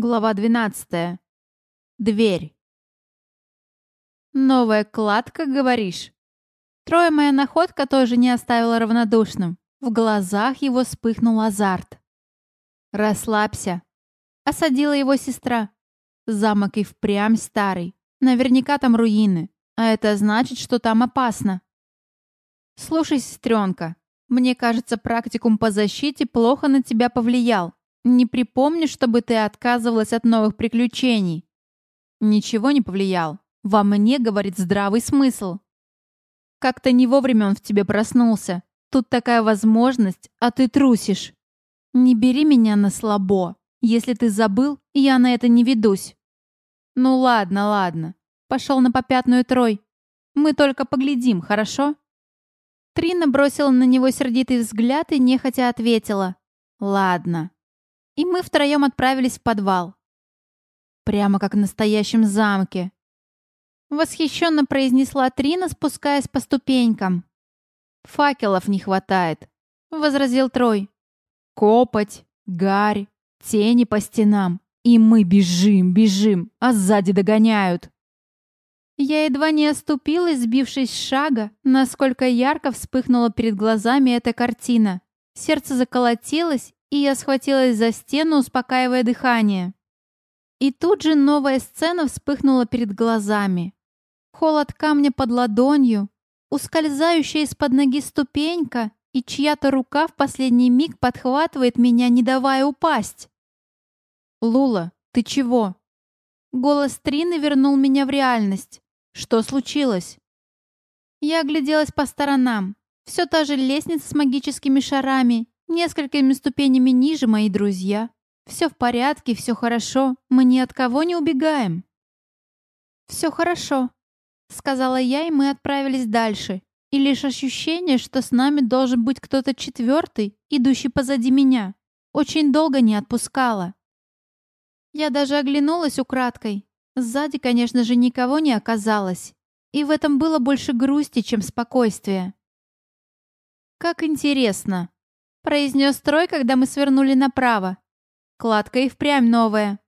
Глава 12. Дверь. Новая кладка, говоришь? Трое моя находка тоже не оставила равнодушным. В глазах его вспыхнул азарт. «Расслабься», — осадила его сестра. Замок и впрямь старый. Наверняка там руины, а это значит, что там опасно. Слушай, сестренка, мне кажется, практикум по защите плохо на тебя повлиял. Не припомню, чтобы ты отказывалась от новых приключений. Ничего не повлиял. Во мне говорит здравый смысл. Как-то не вовремя он в тебе проснулся. Тут такая возможность, а ты трусишь. Не бери меня на слабо. Если ты забыл, я на это не ведусь. Ну ладно, ладно. Пошел на попятную трой. Мы только поглядим, хорошо? Трина бросила на него сердитый взгляд и нехотя ответила. Ладно и мы втроем отправились в подвал. Прямо как в настоящем замке. Восхищенно произнесла Трина, спускаясь по ступенькам. «Факелов не хватает», — возразил Трой. «Копоть, гарь, тени по стенам. И мы бежим, бежим, а сзади догоняют». Я едва не оступилась, сбившись с шага, насколько ярко вспыхнула перед глазами эта картина. Сердце заколотилось, и я схватилась за стену, успокаивая дыхание. И тут же новая сцена вспыхнула перед глазами. Холод камня под ладонью, ускользающая из-под ноги ступенька, и чья-то рука в последний миг подхватывает меня, не давая упасть. «Лула, ты чего?» Голос Трины вернул меня в реальность. Что случилось? Я огляделась по сторонам. Все та же лестница с магическими шарами Несколькими ступенями ниже мои друзья. Все в порядке, все хорошо. Мы ни от кого не убегаем. Все хорошо, сказала я, и мы отправились дальше. И лишь ощущение, что с нами должен быть кто-то четвертый, идущий позади меня, очень долго не отпускало. Я даже оглянулась украдкой. Сзади, конечно же, никого не оказалось. И в этом было больше грусти, чем спокойствия. Как интересно, произнес Трой, когда мы свернули направо. Кладка и впрямь новая.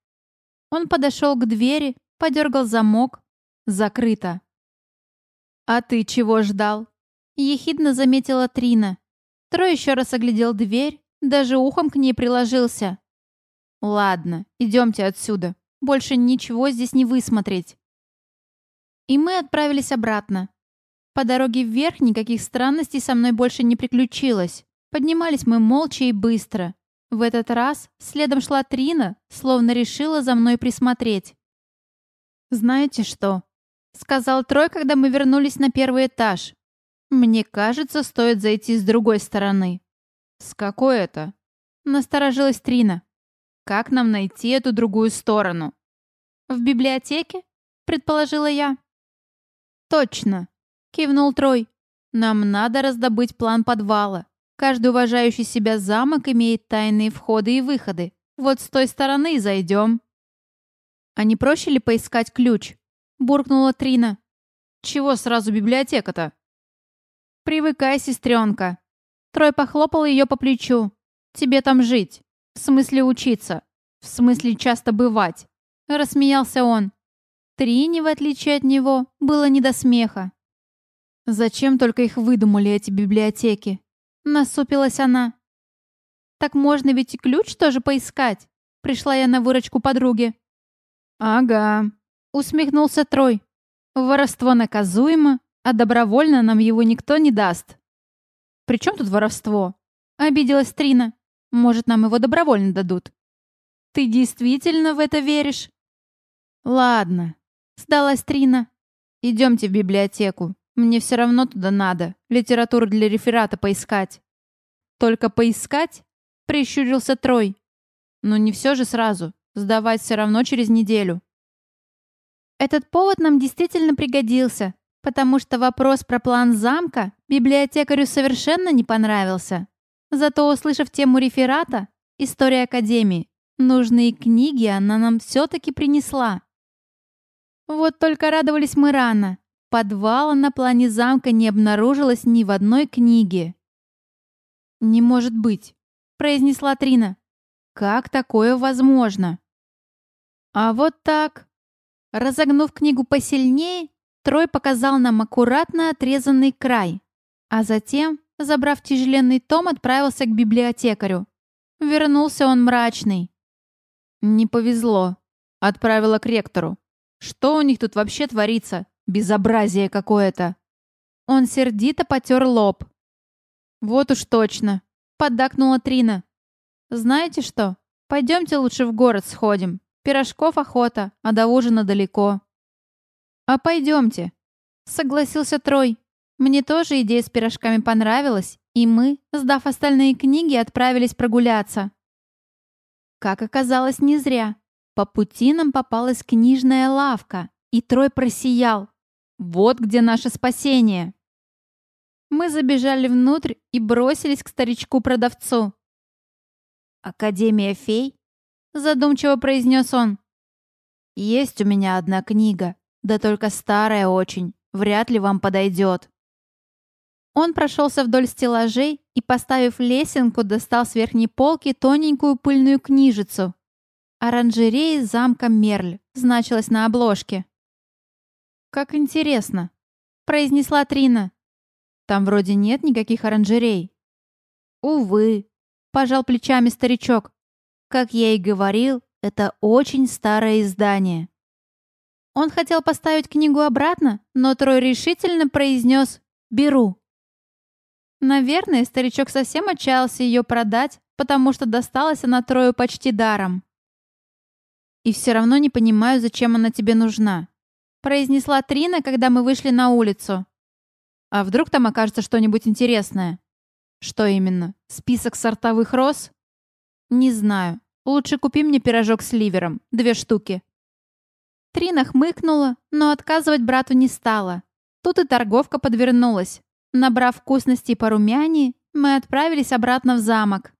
Он подошел к двери, подергал замок. Закрыто. «А ты чего ждал?» Ехидно заметила Трина. Трой еще раз оглядел дверь, даже ухом к ней приложился. «Ладно, идемте отсюда. Больше ничего здесь не высмотреть». И мы отправились обратно. По дороге вверх никаких странностей со мной больше не приключилось. Поднимались мы молча и быстро. В этот раз следом шла Трина, словно решила за мной присмотреть. «Знаете что?» — сказал Трой, когда мы вернулись на первый этаж. «Мне кажется, стоит зайти с другой стороны». «С какой это?» — насторожилась Трина. «Как нам найти эту другую сторону?» «В библиотеке?» — предположила я. «Точно!» — кивнул Трой. «Нам надо раздобыть план подвала. Каждый уважающий себя замок имеет тайные входы и выходы. Вот с той стороны и зайдем. А не проще ли поискать ключ? Буркнула Трина. Чего сразу библиотека-то? Привыкай, сестренка. Трой похлопал ее по плечу. Тебе там жить. В смысле учиться. В смысле часто бывать. Рассмеялся он. Трине, в отличие от него, было не до смеха. Зачем только их выдумали, эти библиотеки? Насупилась она. «Так можно ведь и ключ тоже поискать?» Пришла я на выручку подруги. «Ага», — усмехнулся Трой. «Воровство наказуемо, а добровольно нам его никто не даст». «При чем тут воровство?» — обиделась Трина. «Может, нам его добровольно дадут?» «Ты действительно в это веришь?» «Ладно», — сдалась Трина. «Идемте в библиотеку. Мне все равно туда надо. Литературу для реферата поискать. Только поискать? Прищурился Трой. Но не все же сразу. Сдавать все равно через неделю. Этот повод нам действительно пригодился, потому что вопрос про план замка библиотекарю совершенно не понравился. Зато, услышав тему реферата, история Академии, нужные книги она нам все-таки принесла. Вот только радовались мы рано. Подвала на плане замка не обнаружилось ни в одной книге. «Не может быть», — произнесла Трина. «Как такое возможно?» А вот так. Разогнув книгу посильнее, Трой показал нам аккуратно отрезанный край, а затем, забрав тяжеленный том, отправился к библиотекарю. Вернулся он мрачный. «Не повезло», — отправила к ректору. «Что у них тут вообще творится? Безобразие какое-то!» Он сердито потер лоб. «Вот уж точно!» — поддакнула Трина. «Знаете что? Пойдемте лучше в город сходим. Пирожков охота, а до ужина далеко». «А пойдемте», — согласился Трой. «Мне тоже идея с пирожками понравилась, и мы, сдав остальные книги, отправились прогуляться». Как оказалось, не зря. По пути нам попалась книжная лавка, и Трой просиял. «Вот где наше спасение!» Мы забежали внутрь и бросились к старичку-продавцу. «Академия фей?» — задумчиво произнес он. «Есть у меня одна книга, да только старая очень, вряд ли вам подойдет». Он прошелся вдоль стеллажей и, поставив лесенку, достал с верхней полки тоненькую пыльную книжицу. «Оранжереи замка Мерль» значилось на обложке. «Как интересно», — произнесла Трина. Там вроде нет никаких оранжерей». «Увы», — пожал плечами старичок. «Как я и говорил, это очень старое издание». Он хотел поставить книгу обратно, но Трой решительно произнес «беру». Наверное, старичок совсем отчаялся ее продать, потому что досталась она Трою почти даром. «И все равно не понимаю, зачем она тебе нужна», произнесла Трина, когда мы вышли на улицу. А вдруг там окажется что-нибудь интересное? Что именно? Список сортовых роз? Не знаю. Лучше купи мне пирожок с ливером. Две штуки. Трина хмыкнула, но отказывать брату не стала. Тут и торговка подвернулась. Набрав вкусностей по румяне, мы отправились обратно в замок.